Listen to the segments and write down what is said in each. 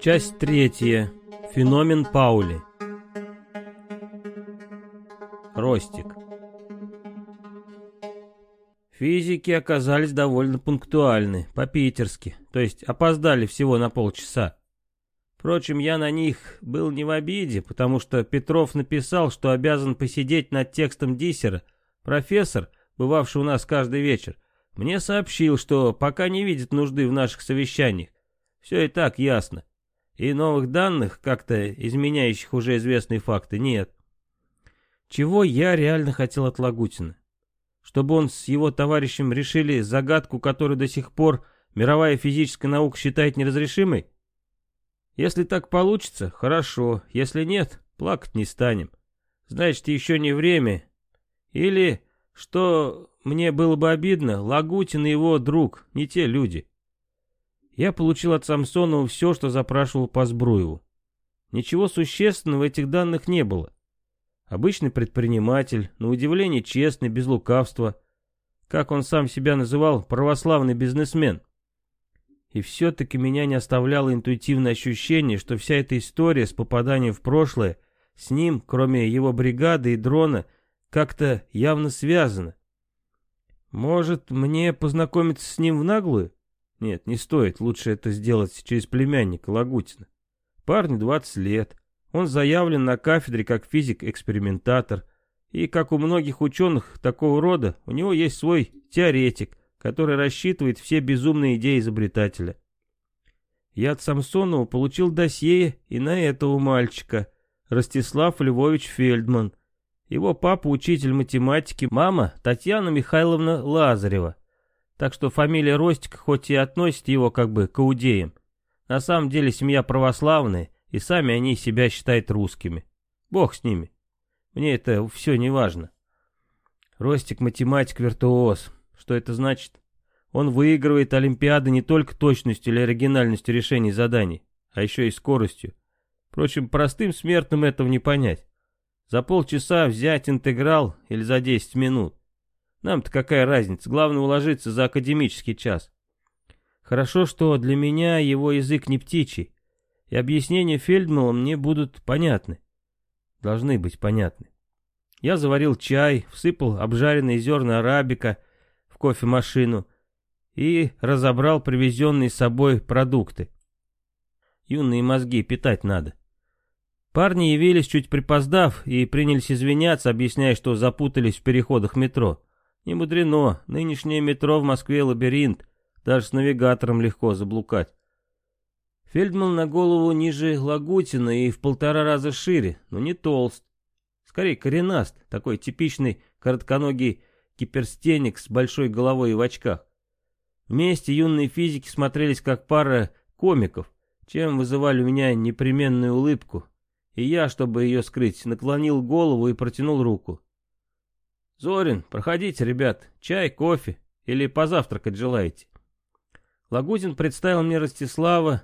Часть третья. Феномен Паули. Ростик. Физики оказались довольно пунктуальны, по-питерски, то есть опоздали всего на полчаса. Впрочем, я на них был не в обиде, потому что Петров написал, что обязан посидеть над текстом диссера. Профессор, бывавший у нас каждый вечер, мне сообщил, что пока не видит нужды в наших совещаниях. Все и так ясно. И новых данных, как-то изменяющих уже известные факты, нет. Чего я реально хотел от Лагутина? Чтобы он с его товарищем решили загадку, которую до сих пор мировая физическая наука считает неразрешимой? Если так получится, хорошо. Если нет, плакать не станем. Значит, еще не время. Или, что мне было бы обидно, Лагутин и его друг, не те люди. Я получил от Самсонова все, что запрашивал по Сбруеву. Ничего существенного в этих данных не было. Обычный предприниматель, на удивление честный, без лукавства. Как он сам себя называл, православный бизнесмен. И все-таки меня не оставляло интуитивное ощущение, что вся эта история с попаданием в прошлое с ним, кроме его бригады и дрона, как-то явно связана. Может, мне познакомиться с ним в наглую? Нет, не стоит, лучше это сделать через племянника Лагутина. Парню 20 лет, он заявлен на кафедре как физик-экспериментатор, и, как у многих ученых такого рода, у него есть свой теоретик, который рассчитывает все безумные идеи изобретателя. Я от Самсонова получил досье и на этого мальчика, Ростислав Львович Фельдман. Его папа учитель математики, мама Татьяна Михайловна Лазарева. Так что фамилия Ростик хоть и относит его как бы к иудеям. На самом деле семья православная, и сами они себя считают русскими. Бог с ними. Мне это все не важно. Ростик математик-виртуоз. Что это значит? Он выигрывает Олимпиады не только точностью или оригинальностью решений заданий, а еще и скоростью. Впрочем, простым смертным этого не понять. За полчаса взять интеграл или за 10 минут. Нам-то какая разница, главное уложиться за академический час. Хорошо, что для меня его язык не птичий, и объяснения Фельдмана мне будут понятны. Должны быть понятны. Я заварил чай, всыпал обжаренные зерна арабика в кофемашину и разобрал привезенные с собой продукты. Юные мозги питать надо. Парни явились чуть припоздав и принялись извиняться, объясняя, что запутались в переходах метро. Не мудрено, нынешнее метро в Москве лабиринт, даже с навигатором легко заблукать. Фельдман на голову ниже Лагутина и в полтора раза шире, но не толст. Скорее коренаст, такой типичный коротконогий киперстенник с большой головой и в очках. Вместе юные физики смотрелись как пара комиков, чем вызывали у меня непременную улыбку. И я, чтобы ее скрыть, наклонил голову и протянул руку. «Зорин, проходите, ребят, чай, кофе или позавтракать желаете?» Лагутин представил мне Ростислава,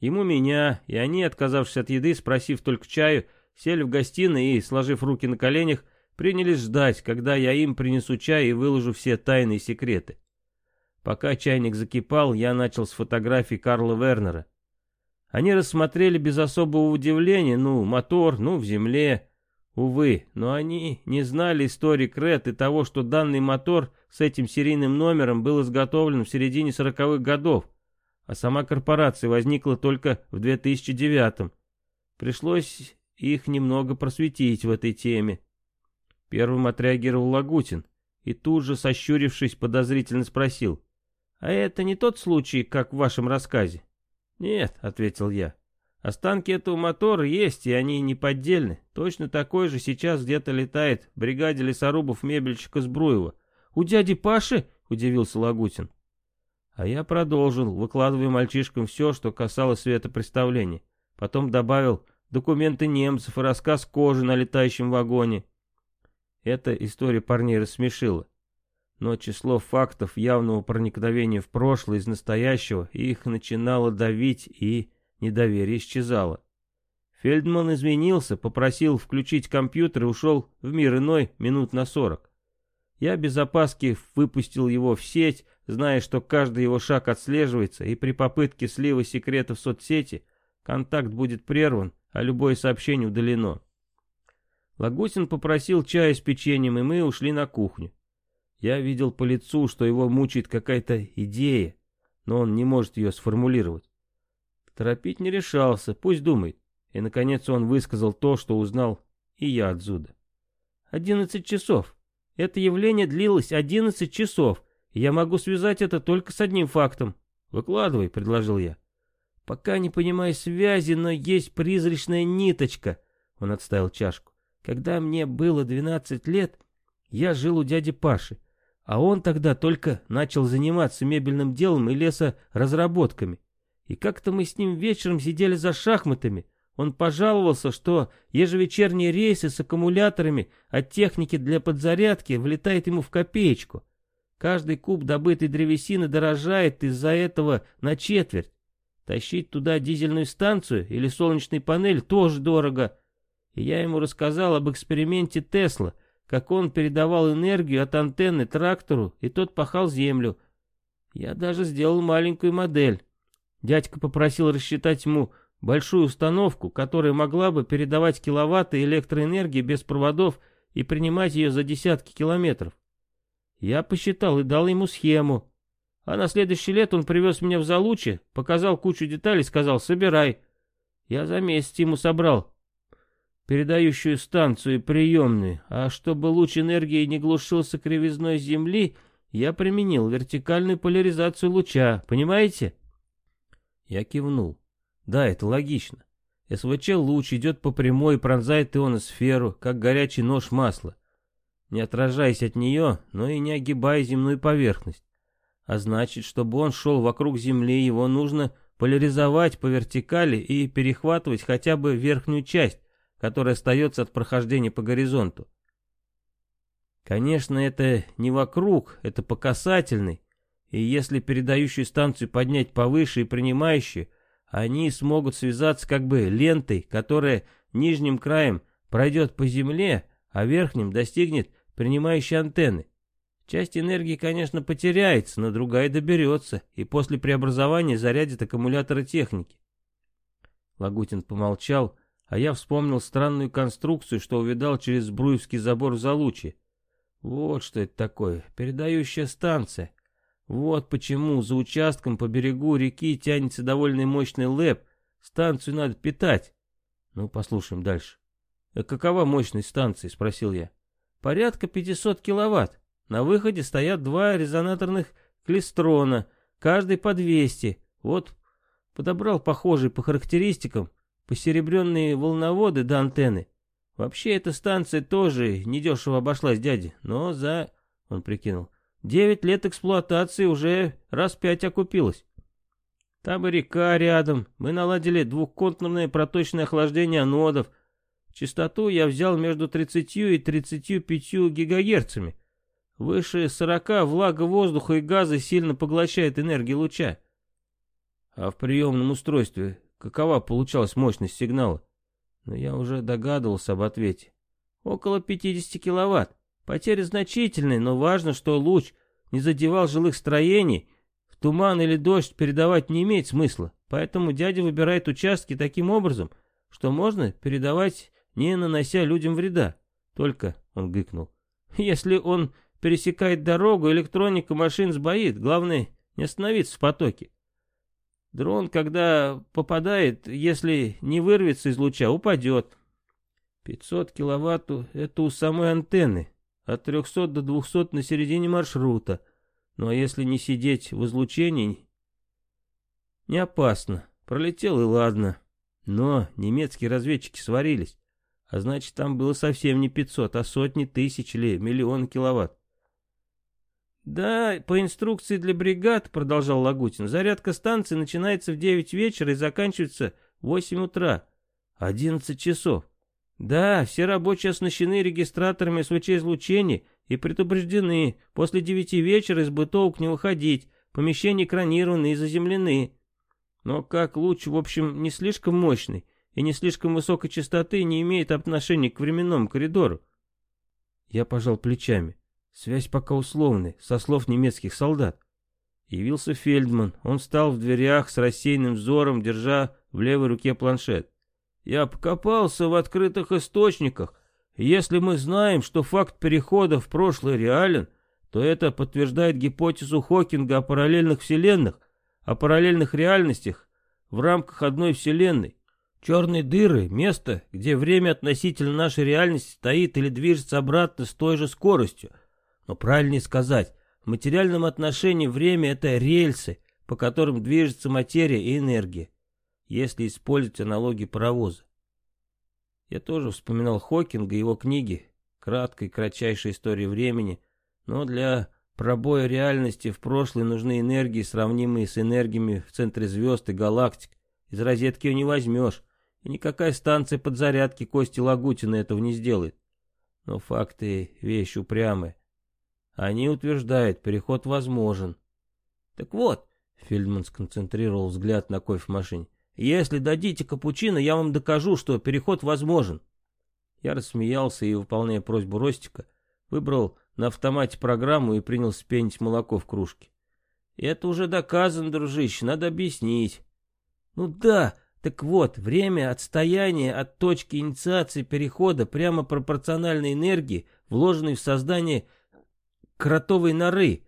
Ему меня, и они, отказавшись от еды, спросив только чаю, сели в гостиной и, сложив руки на коленях, принялись ждать, когда я им принесу чай и выложу все тайные секреты. Пока чайник закипал, я начал с фотографий Карла Вернера. Они рассмотрели без особого удивления, ну, мотор, ну, в земле. Увы, но они не знали истории Крет и того, что данный мотор с этим серийным номером был изготовлен в середине сороковых годов, а сама корпорация возникла только в 2009-м. Пришлось их немного просветить в этой теме. Первым отреагировал Лагутин и тут же, сощурившись, подозрительно спросил. «А это не тот случай, как в вашем рассказе?» «Нет», — ответил я. «Останки этого мотора есть, и они не поддельны. Точно такой же сейчас где-то летает в бригаде лесорубов-мебельщика Сбруева». «У дяди Паши?» — удивился Лагутин. А я продолжил, выкладывая мальчишкам все, что касалось светопредставления. Потом добавил документы немцев и рассказ кожи на летающем вагоне. Эта история парней рассмешила. Но число фактов явного проникновения в прошлое из настоящего их начинало давить, и недоверие исчезало. Фельдман изменился, попросил включить компьютер и ушел в мир иной минут на сорок. Я без опаски выпустил его в сеть, зная, что каждый его шаг отслеживается, и при попытке слива секрета в соцсети контакт будет прерван, а любое сообщение удалено. Лагутин попросил чая с печеньем, и мы ушли на кухню. Я видел по лицу, что его мучает какая-то идея, но он не может ее сформулировать. Торопить не решался, пусть думает. И, наконец, он высказал то, что узнал и я отсюда. «Одиннадцать часов. Это явление длилось одиннадцать часов, и я могу связать это только с одним фактом. Выкладывай», — предложил я. «Пока не понимаю связи, но есть призрачная ниточка», — он отставил чашку. «Когда мне было двенадцать лет, я жил у дяди Паши, а он тогда только начал заниматься мебельным делом и лесоразработками. И как-то мы с ним вечером сидели за шахматами. Он пожаловался, что ежевечерние рейсы с аккумуляторами от техники для подзарядки влетает ему в копеечку. Каждый куб добытой древесины дорожает из-за этого на четверть. Тащить туда дизельную станцию или солнечный панель тоже дорого. И я ему рассказал об эксперименте Тесла, как он передавал энергию от антенны трактору, и тот пахал землю. Я даже сделал маленькую модель. Дядька попросил рассчитать ему большую установку, которая могла бы передавать киловатты электроэнергии без проводов и принимать ее за десятки километров. Я посчитал и дал ему схему. А на следующий лет он привез меня в Залучи, показал кучу деталей, сказал «собирай». Я за месяц ему собрал передающую станцию и приемную, а чтобы луч энергии не глушился кривизной Земли, я применил вертикальную поляризацию луча, понимаете? Я кивнул. Да, это логично. СВЧ-луч идет по прямой и пронзает ионосферу, как горячий нож масла, не отражаясь от нее, но и не огибая земную поверхность. А значит, чтобы он шел вокруг Земли, его нужно поляризовать по вертикали и перехватывать хотя бы верхнюю часть, которая остается от прохождения по горизонту. Конечно, это не вокруг, это по касательной, и если передающую станцию поднять повыше и принимающую, они смогут связаться как бы лентой, которая нижним краем пройдет по земле, а верхним достигнет принимающей антенны. Часть энергии, конечно, потеряется, но другая доберется, и после преобразования зарядит аккумуляторы техники. Лагутин помолчал, а я вспомнил странную конструкцию, что увидал через Бруевский забор в Залуче. Вот что это такое, передающая станция. Вот почему за участком по берегу реки тянется довольно мощный лэп. Станцию надо питать. Ну, послушаем дальше. «А какова мощность станции?» — спросил я. «Порядка 500 киловатт. На выходе стоят два резонаторных клистрона, каждый по 200. Вот подобрал похожие по характеристикам посеребренные волноводы до антенны. Вообще эта станция тоже недешево обошлась дяде, но за... Он прикинул. Девять лет эксплуатации уже раз пять окупилось. Там и река рядом. Мы наладили двухконтурное проточное охлаждение анодов. Частоту я взял между 30 и 35 гигагерцами. Выше 40 влага воздуха и газа сильно поглощает энергию луча. А в приемном устройстве какова получалась мощность сигнала? Но я уже догадывался об ответе. Около 50 киловатт. Потери значительные, но важно, что луч не задевал жилых строений. В туман или дождь передавать не имеет смысла. Поэтому дядя выбирает участки таким образом, что можно передавать, не нанося людям вреда. Только, он гыкнул, если он пересекает дорогу, электроника машин сбоит. Главное, не остановиться в потоке. Дрон, когда попадает, если не вырвется из луча, упадет. 500 киловатт — это у самой антенны от 300 до 200 на середине маршрута. Ну а если не сидеть в излучении, не опасно. Пролетел и ладно. Но немецкие разведчики сварились. А значит, там было совсем не 500, а сотни тысяч или миллион киловатт. «Да, по инструкции для бригад», — продолжал Лагутин, «зарядка станции начинается в 9 вечера и заканчивается в 8 утра. 11 часов. Да, все рабочие оснащены регистраторами СВЧ-излучения и предупреждены после девяти вечера из бытовок не выходить, помещения экранированы и заземлены. Но как луч, в общем, не слишком мощный и не слишком высокой частоты не имеет отношения к временному коридору. Я пожал плечами. Связь пока условная, со слов немецких солдат. Явился Фельдман. Он встал в дверях с рассеянным взором, держа в левой руке планшет. Я покопался в открытых источниках. Если мы знаем, что факт перехода в прошлое реален, то это подтверждает гипотезу Хокинга о параллельных вселенных, о параллельных реальностях в рамках одной вселенной. Черные дыры — место, где время относительно нашей реальности стоит или движется обратно с той же скоростью. Но правильнее сказать, в материальном отношении время — это рельсы, по которым движется материя и энергия, если использовать аналогии паровоза. Я тоже вспоминал Хокинга и его книги, краткой, кратчайшей истории времени, но для пробоя реальности в прошлое нужны энергии, сравнимые с энергиями в центре звезд и галактик. Из розетки ее не возьмешь, и никакая станция подзарядки Кости Лагутина этого не сделает. Но факты — вещь упрямая. Они утверждают, переход возможен. Так вот, Фельдман сконцентрировал взгляд на кофемашине. Если дадите капучино, я вам докажу, что переход возможен. Я рассмеялся и, выполняя просьбу Ростика, выбрал на автомате программу и принялся пенить молоко в кружке. Это уже доказано, дружище, надо объяснить. Ну да, так вот, время отстояния от точки инициации перехода прямо пропорционально энергии, вложенной в создание кротовой норы.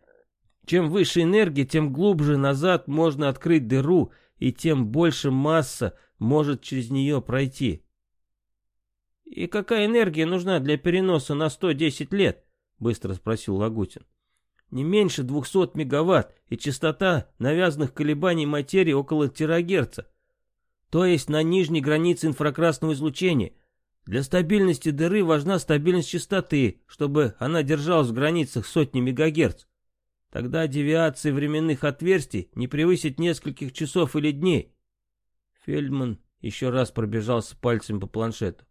Чем выше энергия, тем глубже назад можно открыть дыру, и тем больше масса может через нее пройти. «И какая энергия нужна для переноса на 110 лет?» — быстро спросил Лагутин. «Не меньше 200 мегаватт, и частота навязанных колебаний материи около терагерца, то есть на нижней границе инфракрасного излучения. Для стабильности дыры важна стабильность частоты, чтобы она держалась в границах сотни мегагерц. Тогда девиации временных отверстий не превысит нескольких часов или дней. Фельдман еще раз пробежался пальцем по планшету.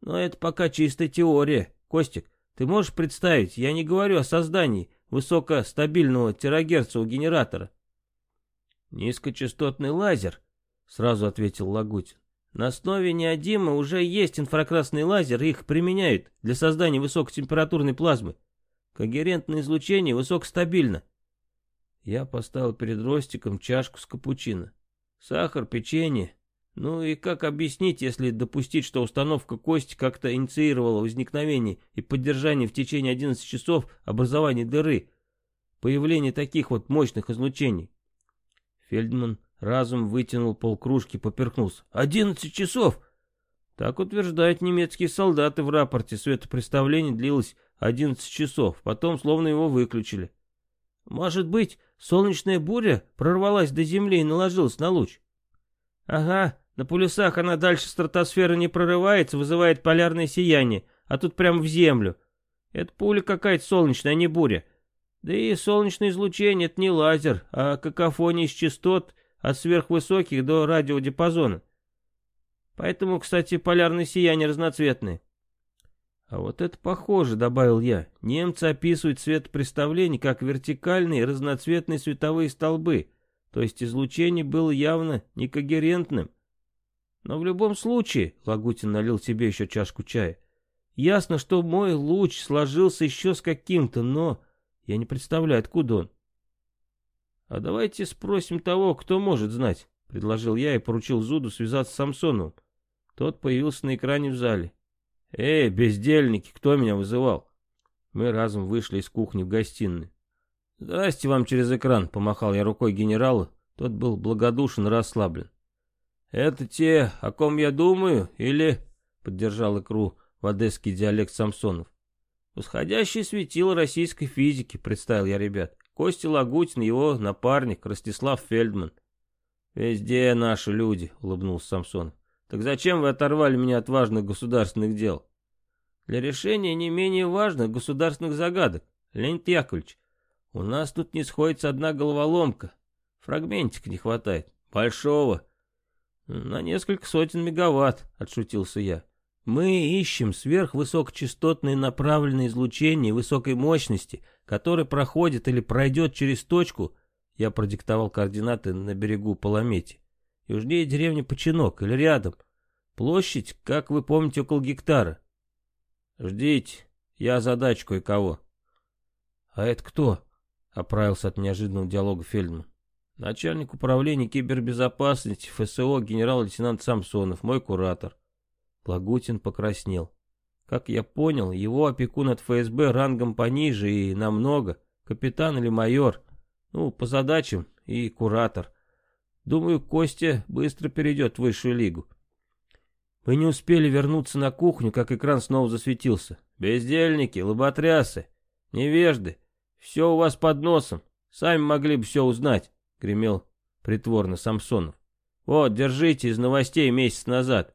Но это пока чистая теория. Костик, ты можешь представить, я не говорю о создании высокостабильного терагерца у генератора. Низкочастотный лазер, сразу ответил Лагутин. На основе неодима уже есть инфракрасный лазер, их применяют для создания высокотемпературной плазмы. Когерентное излучение высокостабильно. Я поставил перед Ростиком чашку с капучино. Сахар, печенье. Ну и как объяснить, если допустить, что установка кости как-то инициировала возникновение и поддержание в течение 11 часов образования дыры, появление таких вот мощных излучений? Фельдман Разум вытянул полкружки, поперхнулся. «Одиннадцать часов!» Так утверждают немецкие солдаты в рапорте. Светопреставление длилось одиннадцать часов, потом словно его выключили. Может быть, солнечная буря прорвалась до Земли и наложилась на луч? Ага, на полюсах она дальше стратосферы не прорывается, вызывает полярное сияние, а тут прямо в Землю. Это пуля какая-то солнечная, а не буря. Да и солнечное излучение — это не лазер, а какофония из частот от сверхвысоких до радиодиапазона. Поэтому, кстати, полярные сияния разноцветные. А вот это похоже, добавил я. Немцы описывают светопреставление как вертикальные разноцветные световые столбы, то есть излучение было явно некогерентным. Но в любом случае, Лагутин налил себе еще чашку чая, ясно, что мой луч сложился еще с каким-то, но я не представляю, откуда он. «А давайте спросим того, кто может знать», — предложил я и поручил Зуду связаться с Самсоновым. Тот появился на экране в зале. «Эй, бездельники, кто меня вызывал?» Мы разом вышли из кухни в гостиную. «Здрасте вам через экран», — помахал я рукой генералу. Тот был благодушен и расслаблен. «Это те, о ком я думаю, или...» — поддержал икру в одесский диалект Самсонов. «Восходящее светило российской физики», — представил я ребят. Костя Лагутин, его напарник Ростислав Фельдман. «Везде наши люди», — улыбнулся Самсон. «Так зачем вы оторвали меня от важных государственных дел?» «Для решения не менее важных государственных загадок, Леонид Яковлевич. У нас тут не сходится одна головоломка. Фрагментика не хватает. Большого. На несколько сотен мегаватт», — отшутился я. Мы ищем сверхвысокочастотные направленные излучения высокой мощности, который проходит или пройдет через точку, я продиктовал координаты на берегу Паламети, южнее деревни Починок или рядом. Площадь, как вы помните, около гектара. Ждите, я задачу кое-кого. «А это кто?» — оправился от неожиданного диалога Фельдман. «Начальник управления кибербезопасности ФСО генерал-лейтенант Самсонов, мой куратор». Лагутин покраснел. Как я понял, его опекун от ФСБ рангом пониже и намного, капитан или майор, ну, по задачам и куратор. Думаю, Костя быстро перейдет в высшую лигу. Мы не успели вернуться на кухню, как экран снова засветился. Бездельники, лоботрясы, невежды, все у вас под носом. Сами могли бы все узнать, гремел притворно Самсонов. Вот, держите из новостей месяц назад.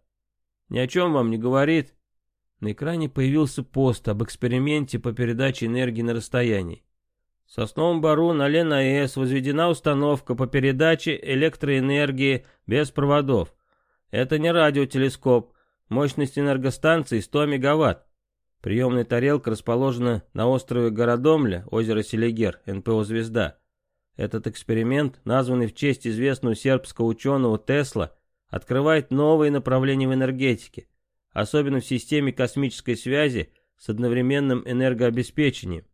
Ни о чем вам не говорит. На экране появился пост об эксперименте по передаче энергии на расстоянии. В Сосновом Бару на Лен-АЭС возведена установка по передаче электроэнергии без проводов. Это не радиотелескоп. Мощность энергостанции 100 мегаватт. Приемная тарелка расположена на острове Городомля, озеро Селигер, НПО «Звезда». Этот эксперимент, названный в честь известного сербского ученого Тесла, открывает новые направления в энергетике, особенно в системе космической связи с одновременным энергообеспечением.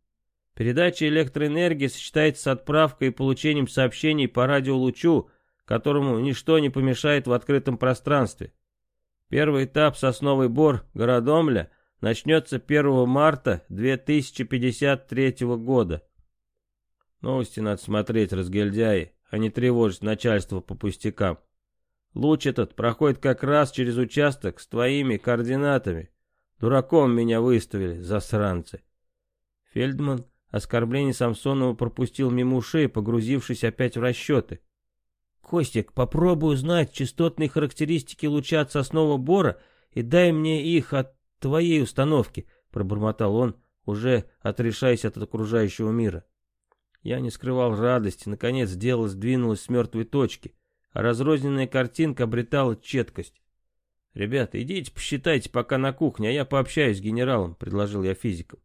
Передача электроэнергии сочетается с отправкой и получением сообщений по радиолучу, которому ничто не помешает в открытом пространстве. Первый этап сосновый бор Городомля – начнется 1 марта 2053 года. Новости надо смотреть, разгильдяи, а не тревожить начальство по пустякам. Луч этот проходит как раз через участок с твоими координатами. Дураком меня выставили, засранцы. Фельдман оскорбление Самсонова пропустил мимо ушей, погрузившись опять в расчеты. «Костик, попробуй узнать частотные характеристики луча от соснового бора и дай мне их от твоей установки», — пробормотал он, уже отрешаясь от окружающего мира. Я не скрывал радости, наконец дело сдвинулось с мертвой точки, разрозненная картинка обретала четкость. «Ребята, идите посчитайте пока на кухне, а я пообщаюсь с генералом», — предложил я физикам.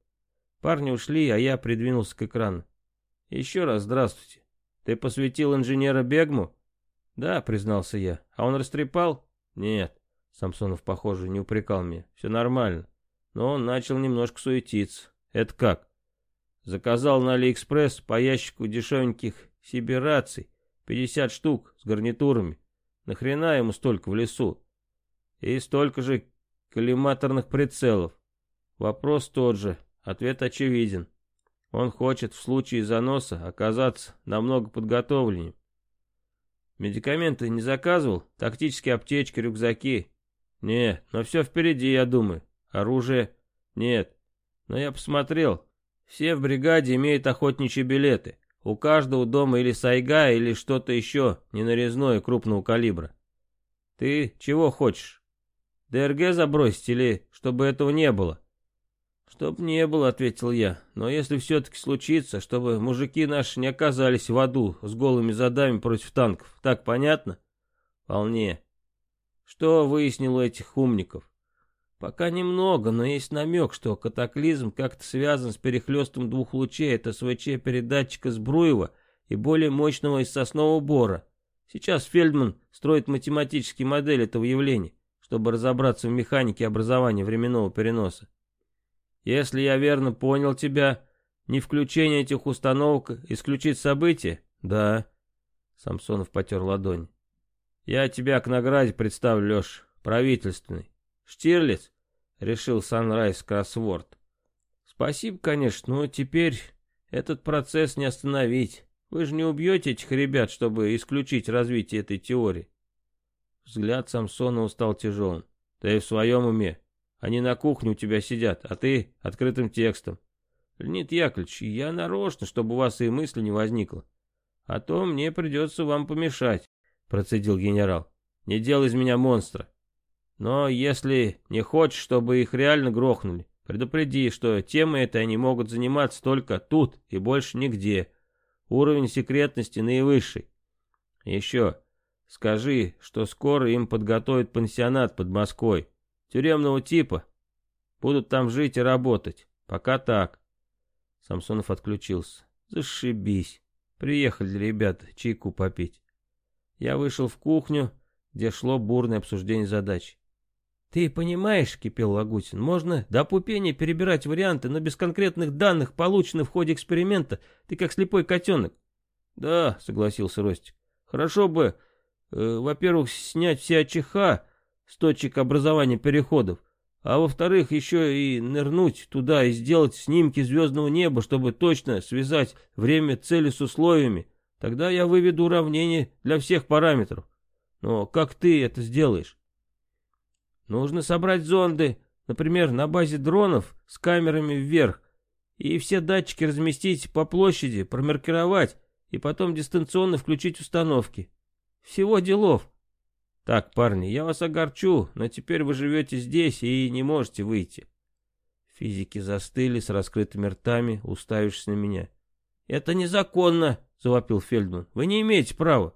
Парни ушли, а я придвинулся к экрану. «Еще раз здравствуйте. Ты посвятил инженера Бегму?» «Да», — признался я. «А он растрепал?» «Нет». Самсонов, похоже, не упрекал меня. Все нормально. Но он начал немножко суетиться. Это как? Заказал на Алиэкспресс по ящику дешевеньких си-би раций. 50 штук с гарнитурами. Нахрена ему столько в лесу? И столько же коллиматорных прицелов. Вопрос тот же. Ответ очевиден. Он хочет в случае заноса оказаться намного подготовленнее. Медикаменты не заказывал? Тактические аптечки, рюкзаки. «Нет, но все впереди, я думаю. Оружие? Нет. Но я посмотрел. Все в бригаде имеют охотничьи билеты. У каждого дома или сайга, или что-то еще, ненарезное крупного калибра. Ты чего хочешь? ДРГ забросить или чтобы этого не было?» «Чтоб не было», — ответил я. «Но если все-таки случится, чтобы мужики наши не оказались в аду с голыми задами против танков, так понятно?» «Вполне. Что выяснил у этих умников? Пока немного, но есть намек, что катаклизм как-то связан с перехлестом двух лучей от СВЧ-передатчика Сбруева и более мощного из соснового бора. Сейчас Фельдман строит математические модели этого явления, чтобы разобраться в механике образования временного переноса. Если я верно понял тебя, не включение этих установок исключит событие? Да. Самсонов потер ладонь. Я тебя к награде представлю, Леш, правительственный. Штирлиц? Решил Санрайз Кроссворд. Спасибо, конечно, но теперь этот процесс не остановить. Вы же не убьете этих ребят, чтобы исключить развитие этой теории. Взгляд Самсонова стал тяжелым. Ты в своем уме. Они на кухне у тебя сидят, а ты открытым текстом. Леонид Яковлевич, я нарочно, чтобы у вас и мысли не возникло. А то мне придется вам помешать. — процедил генерал. «Не делай из меня монстра. Но если не хочешь, чтобы их реально грохнули, предупреди, что темой этой они могут заниматься только тут и больше нигде. Уровень секретности наивысший. Еще, скажи, что скоро им подготовят пансионат под Москвой. Тюремного типа. Будут там жить и работать. Пока так». Самсонов отключился. «Зашибись. Приехали ребята чайку попить». Я вышел в кухню, где шло бурное обсуждение задач. «Ты понимаешь, — кипел Лагутин, — можно до пупения перебирать варианты, но без конкретных данных, полученных в ходе эксперимента, ты как слепой котенок». «Да, — согласился Ростик, — хорошо бы, э, во-первых, снять все АЧХ с точек образования переходов, а во-вторых, еще и нырнуть туда и сделать снимки звездного неба, чтобы точно связать время цели с условиями. Тогда я выведу уравнение для всех параметров. Но как ты это сделаешь?» Нужно собрать зонды, например, на базе дронов с камерами вверх, и все датчики разместить по площади, промаркировать, и потом дистанционно включить установки. Всего делов. Так, парни, я вас огорчу, но теперь вы живете здесь и не можете выйти. Физики застыли с раскрытыми ртами, уставившись на меня. «Это незаконно!» — завопил Фельдман. «Вы не имеете права!»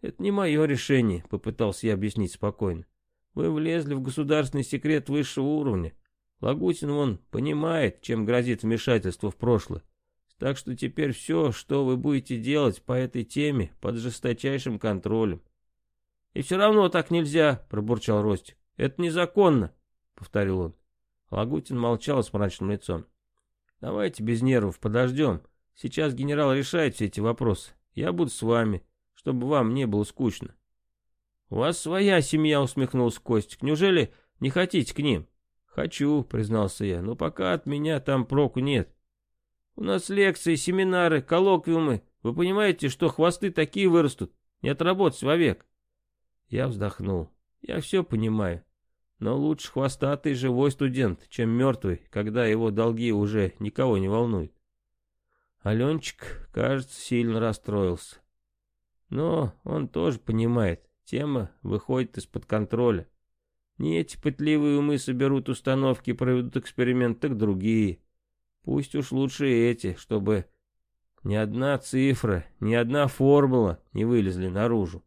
«Это не мое решение», — попытался я объяснить спокойно. Вы влезли в государственный секрет высшего уровня. Лагутин вон понимает, чем грозит вмешательство в прошлое. Так что теперь все, что вы будете делать по этой теме, под жесточайшим контролем. И все равно так нельзя, пробурчал Ростик. Это незаконно, повторил он. Лагутин молчал с мрачным лицом. Давайте без нервов подождем. Сейчас генерал решает все эти вопросы. Я буду с вами, чтобы вам не было скучно. «У вас своя семья», — усмехнулся Костик. «Неужели не хотите к ним?» «Хочу», — признался я, — «но пока от меня там проку нет. У нас лекции, семинары, коллоквиумы. Вы понимаете, что хвосты такие вырастут? Не отработать вовек». Я вздохнул. «Я все понимаю. Но лучше хвостатый живой студент, чем мертвый, когда его долги уже никого не волнуют». Аленчик, кажется, сильно расстроился. Но он тоже понимает. Тема выходит из-под контроля. Не эти пытливые умы соберут установки и проведут эксперимент, так другие. Пусть уж лучше эти, чтобы ни одна цифра, ни одна формула не вылезли наружу.